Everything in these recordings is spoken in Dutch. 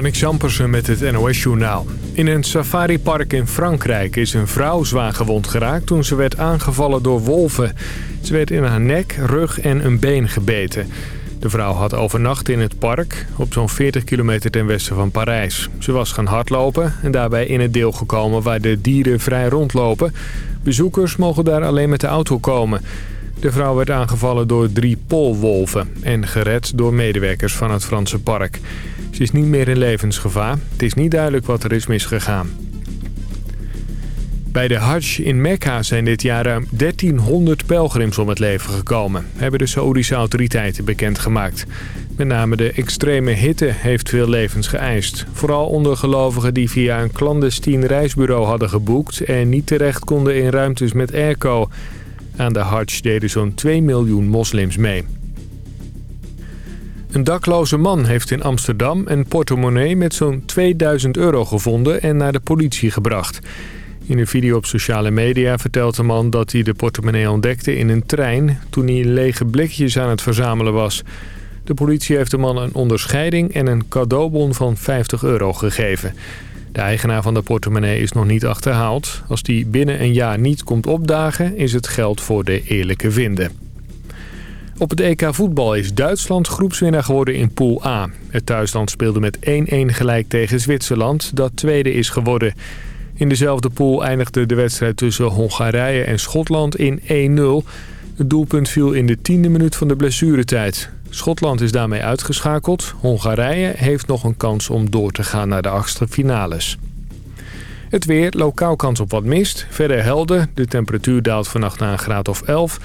Marnik Zampersen met het NOS-journaal. In een safaripark in Frankrijk is een vrouw zwaar gewond geraakt... toen ze werd aangevallen door wolven. Ze werd in haar nek, rug en een been gebeten. De vrouw had overnacht in het park, op zo'n 40 kilometer ten westen van Parijs. Ze was gaan hardlopen en daarbij in het deel gekomen waar de dieren vrij rondlopen. Bezoekers mogen daar alleen met de auto komen... De vrouw werd aangevallen door drie polwolven en gered door medewerkers van het Franse park. Ze is niet meer in levensgevaar. Het is niet duidelijk wat er is misgegaan. Bij de Hajj in Mekka zijn dit jaar ruim 1300 pelgrims om het leven gekomen, hebben de Saoedische autoriteiten bekendgemaakt. Met name de extreme hitte heeft veel levens geëist. Vooral onder gelovigen die via een clandestien reisbureau hadden geboekt en niet terecht konden in ruimtes met airco. Aan de Hajj deden zo'n 2 miljoen moslims mee. Een dakloze man heeft in Amsterdam een portemonnee met zo'n 2000 euro gevonden en naar de politie gebracht. In een video op sociale media vertelt de man dat hij de portemonnee ontdekte in een trein... toen hij lege blikjes aan het verzamelen was. De politie heeft de man een onderscheiding en een cadeaubon van 50 euro gegeven. De eigenaar van de portemonnee is nog niet achterhaald. Als die binnen een jaar niet komt opdagen, is het geld voor de eerlijke vinden. Op het EK voetbal is Duitsland groepswinnaar geworden in Pool A. Het thuisland speelde met 1-1 gelijk tegen Zwitserland, dat tweede is geworden. In dezelfde pool eindigde de wedstrijd tussen Hongarije en Schotland in 1-0. Het doelpunt viel in de tiende minuut van de blessuretijd. Schotland is daarmee uitgeschakeld. Hongarije heeft nog een kans om door te gaan naar de achtste finales. Het weer, lokaal kans op wat mist. Verder helder. De temperatuur daalt vannacht naar een graad of 11.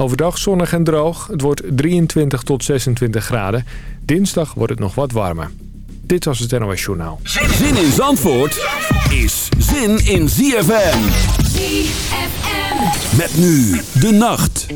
Overdag zonnig en droog. Het wordt 23 tot 26 graden. Dinsdag wordt het nog wat warmer. Dit was het NOS Journaal. Zin in Zandvoort is zin in ZFM. ZFM. Met nu de nacht.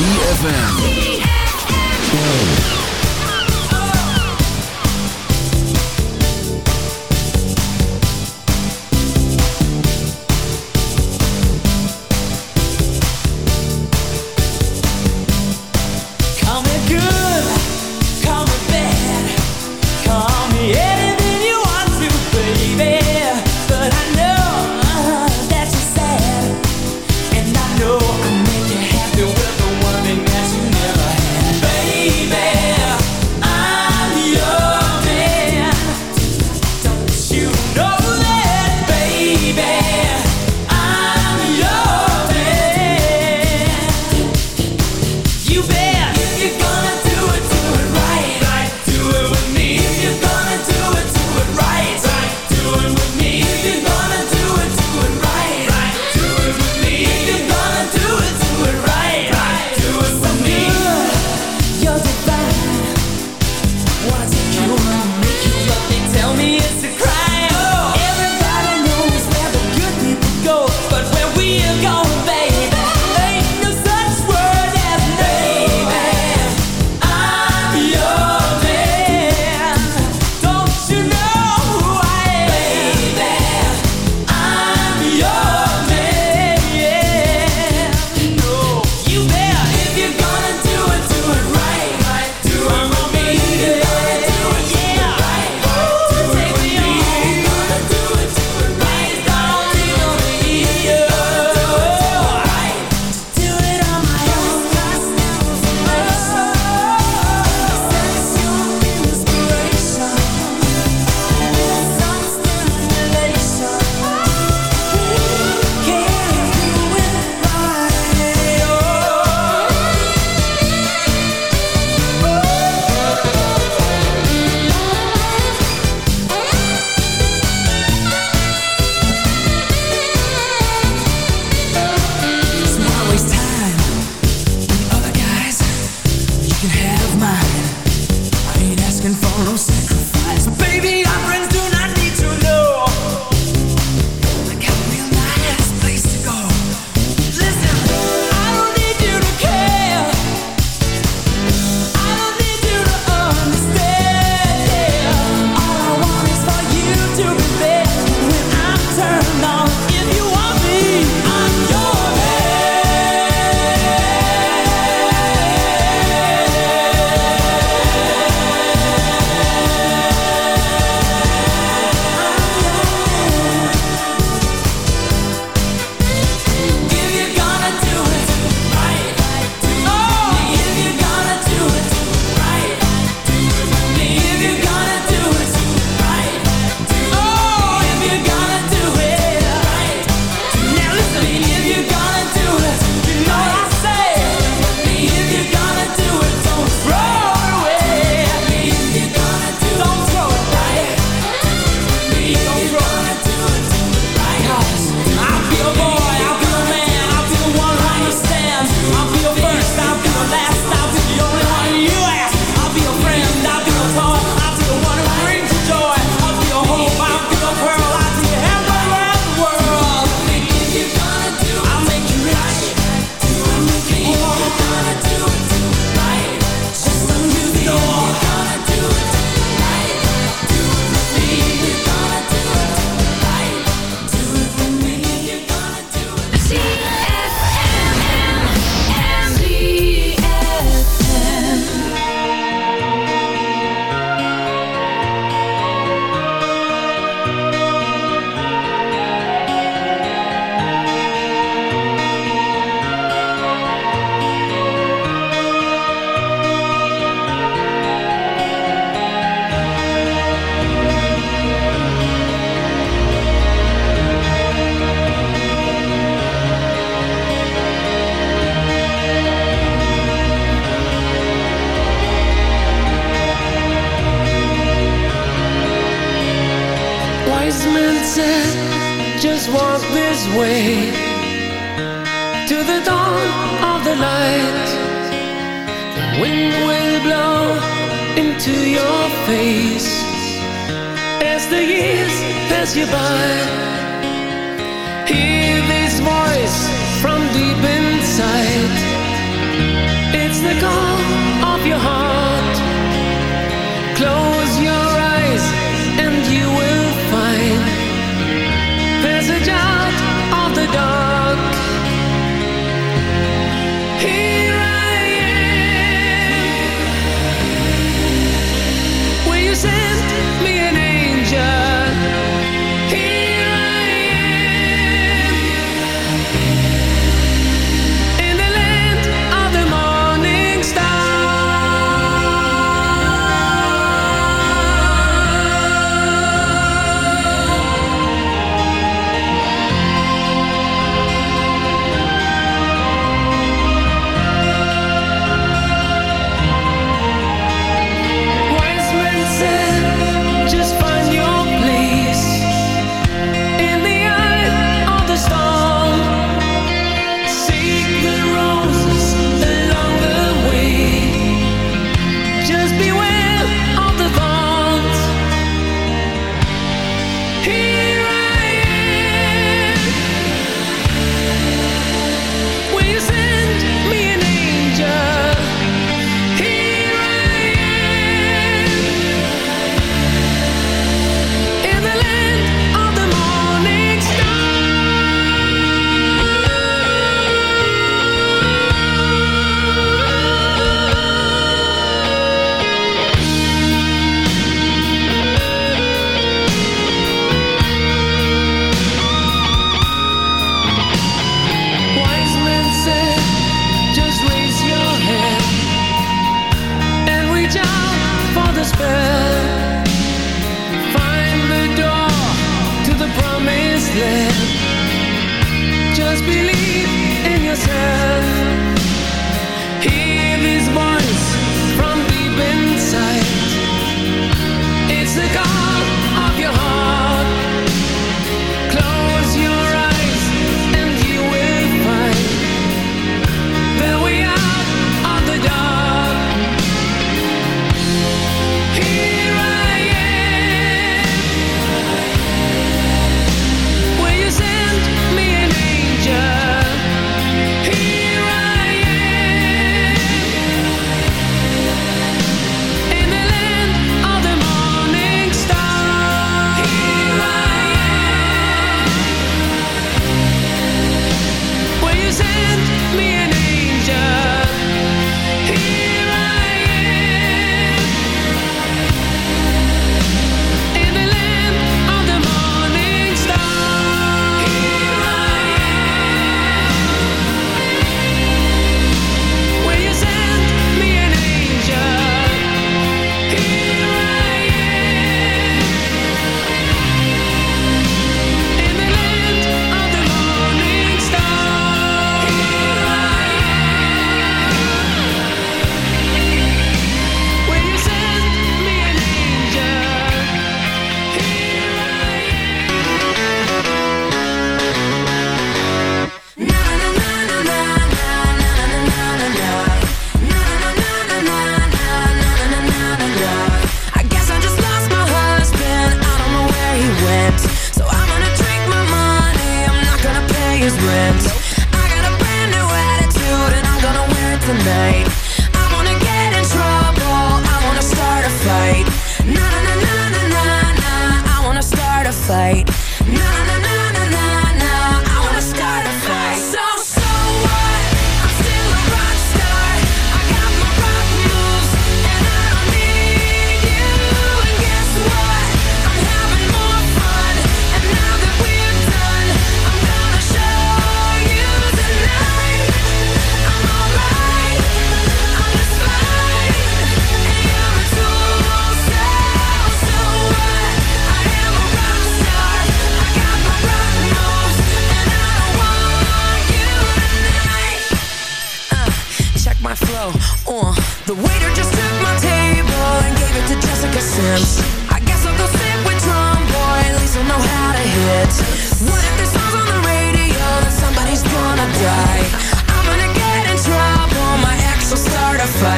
Baby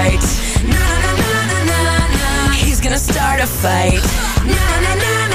right. Na na na na na. He's gonna start a fight. Na na na.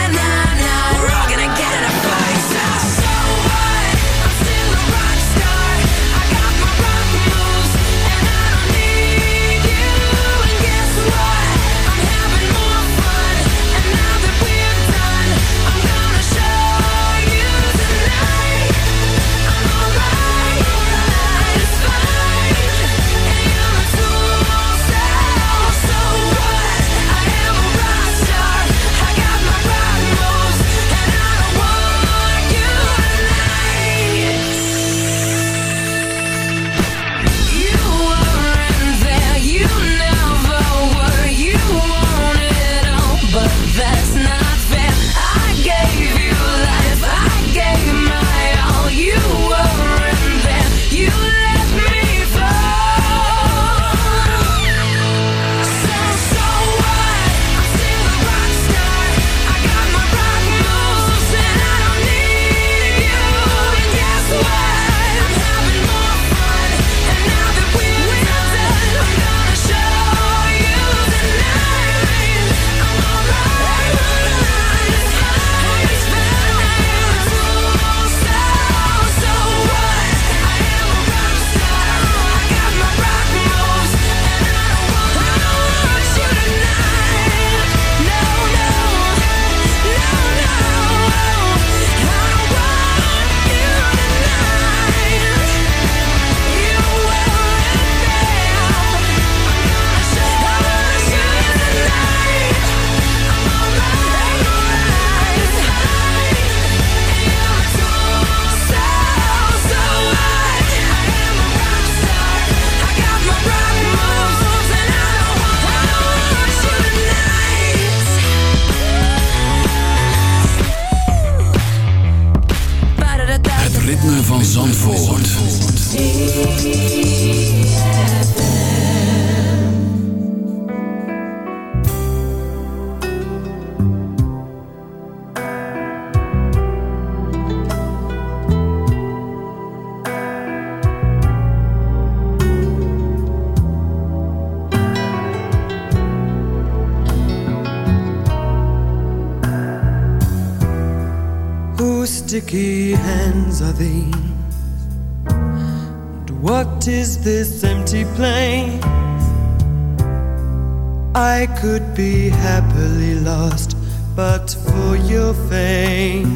be happily lost but for your face.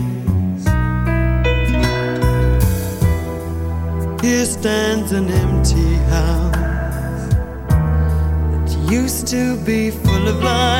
Here stands an empty house that used to be full of love.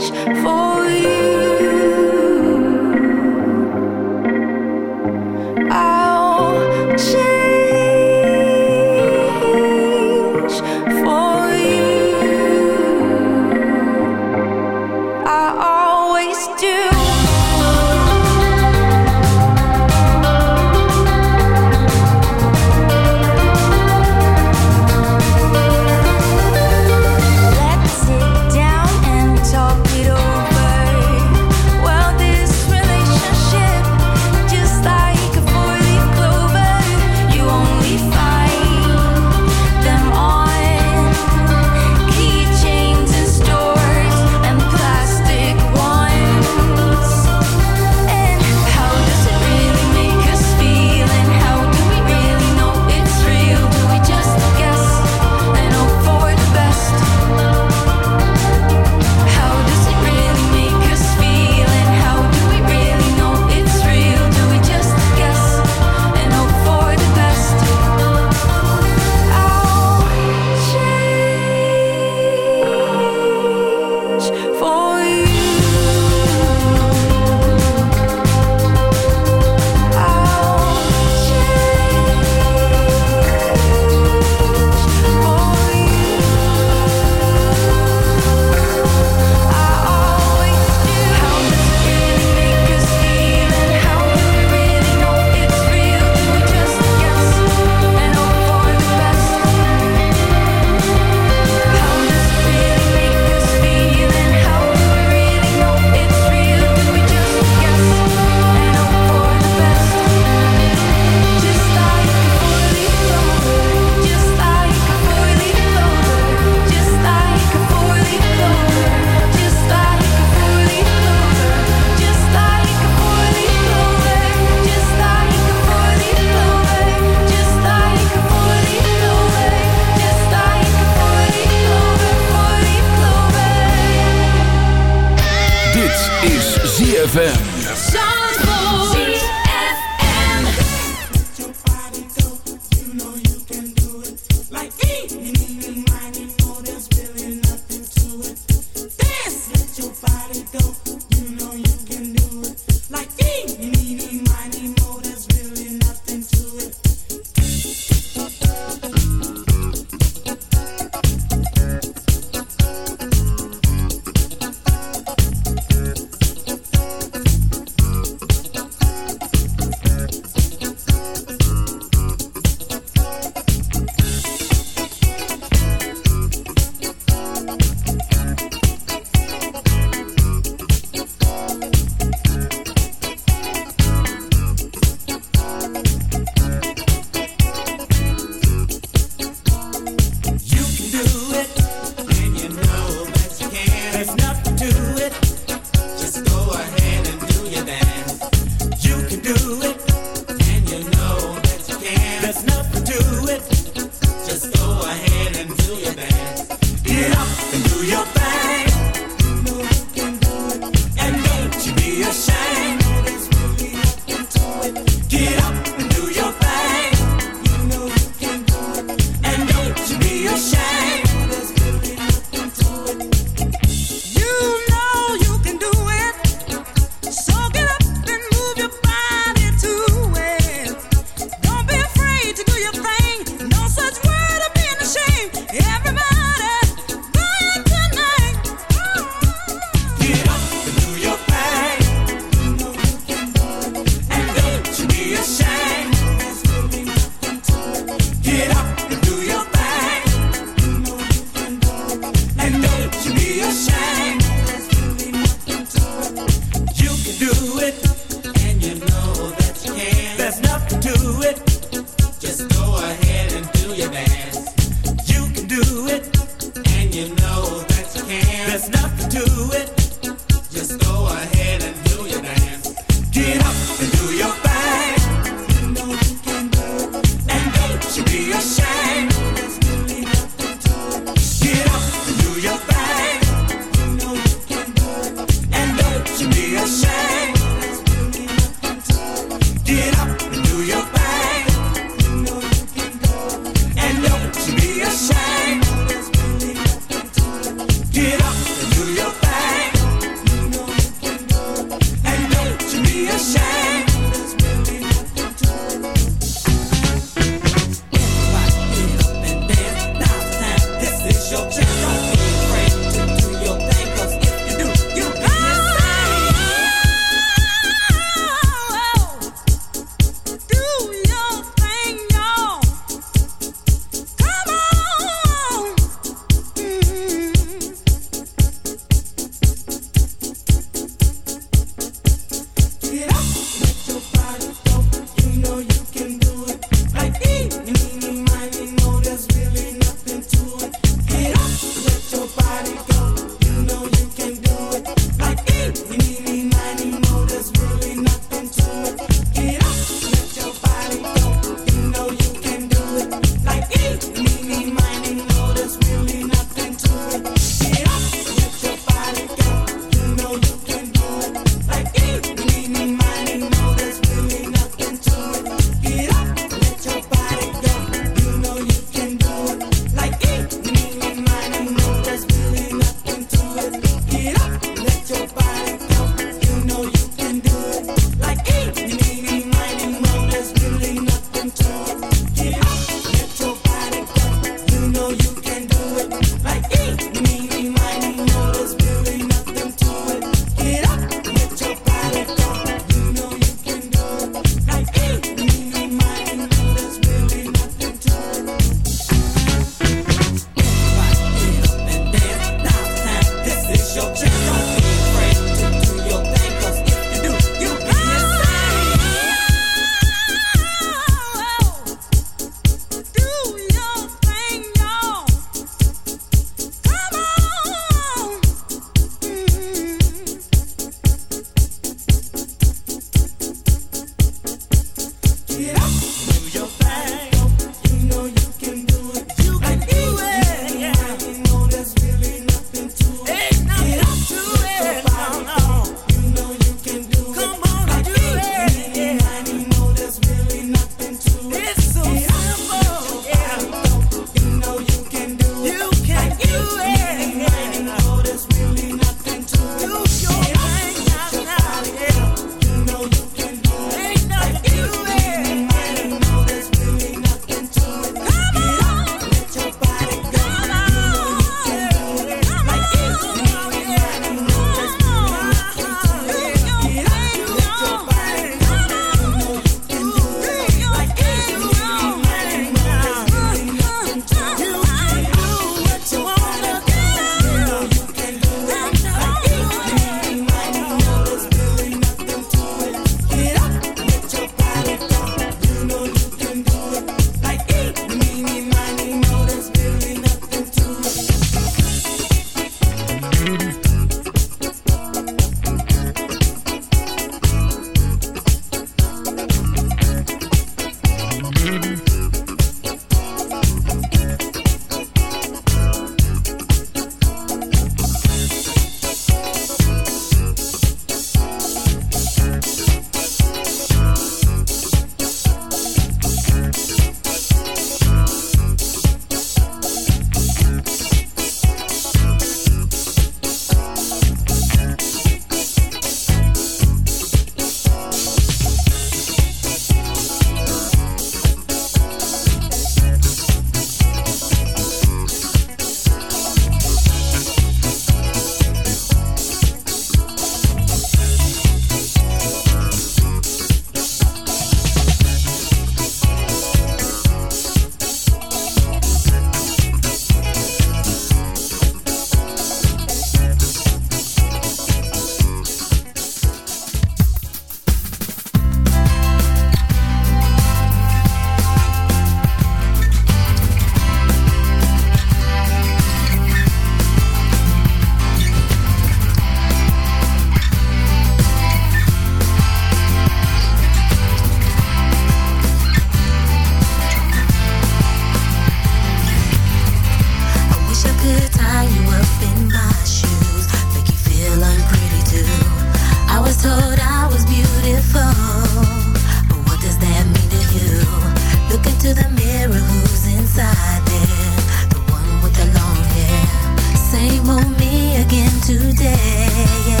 today.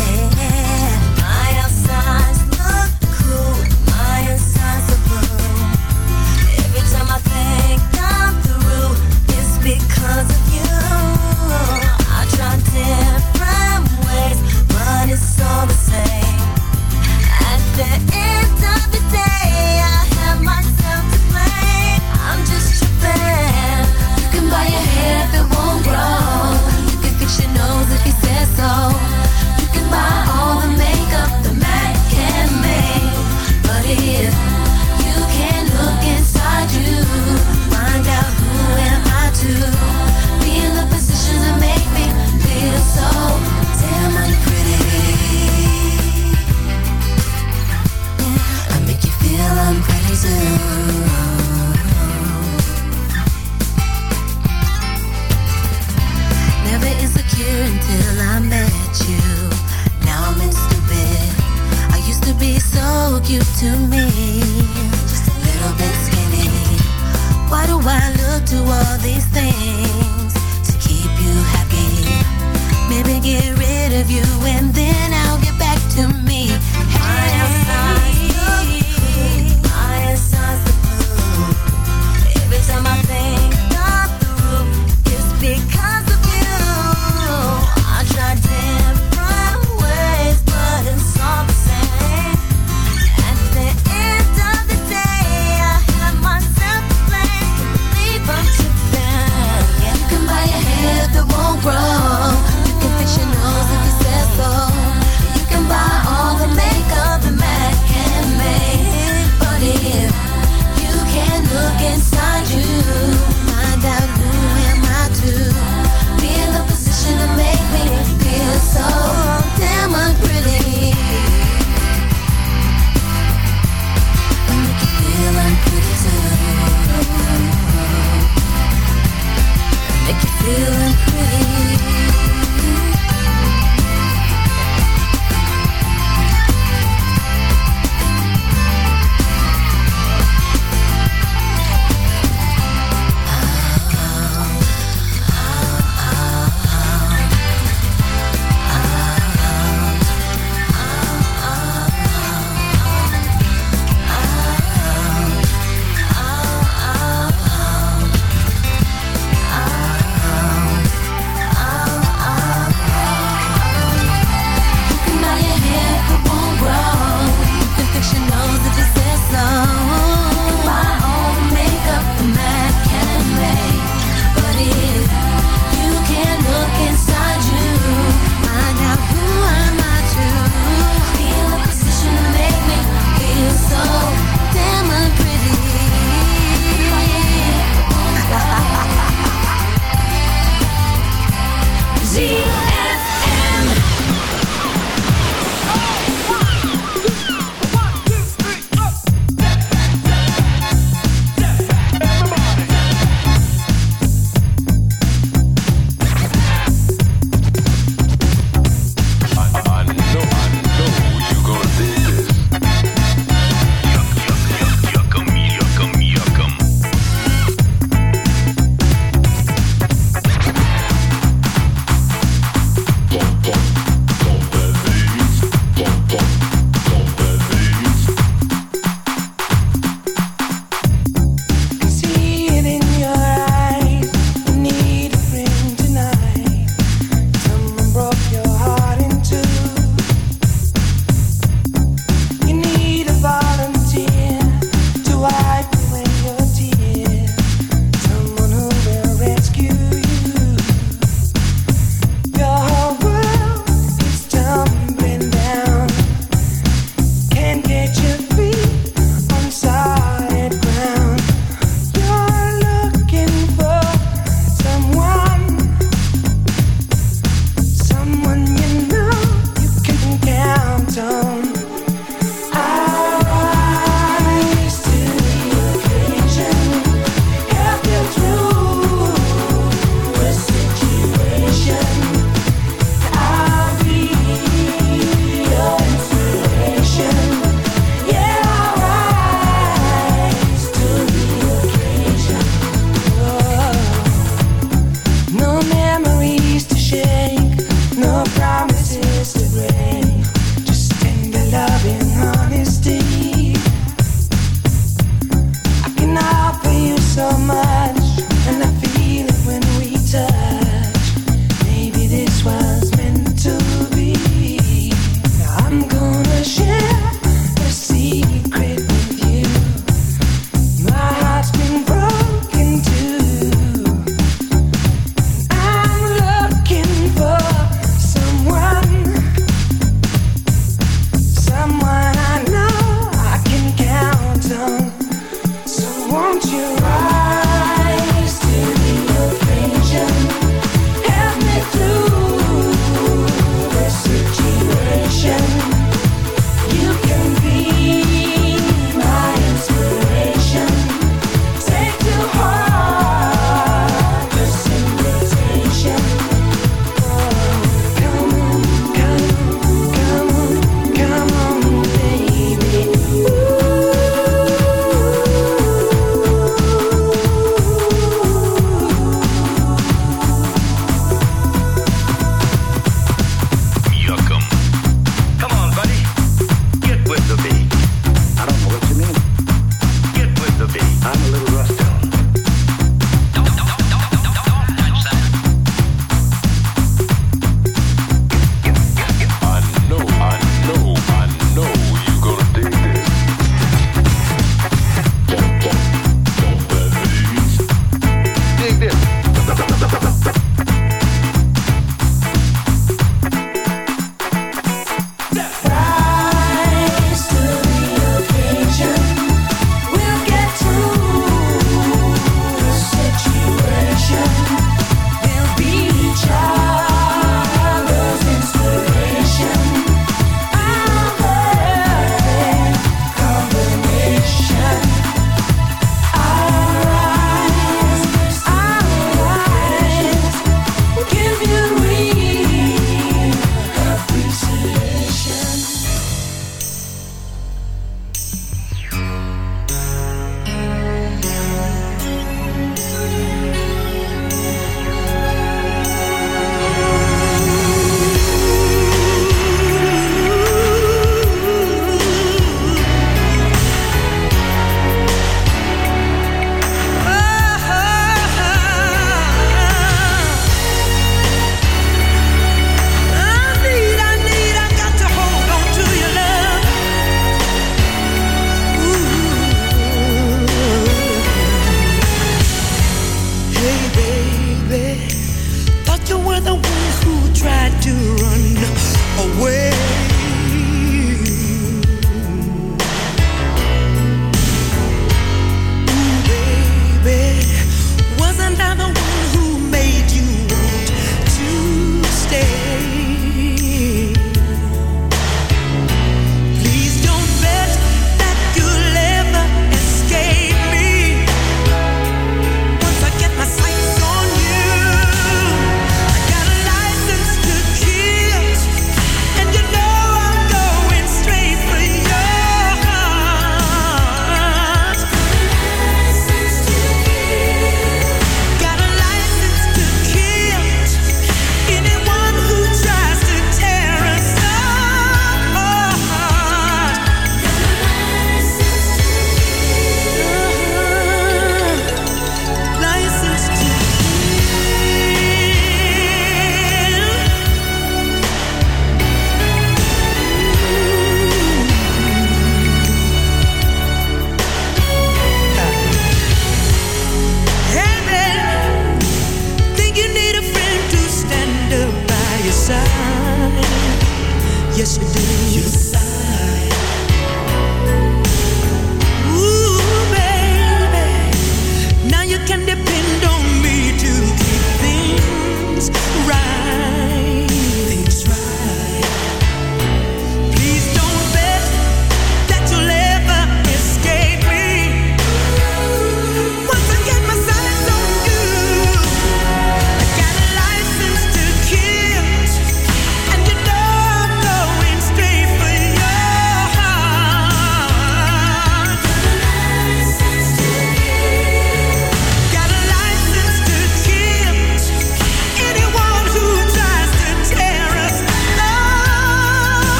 Yes, it did.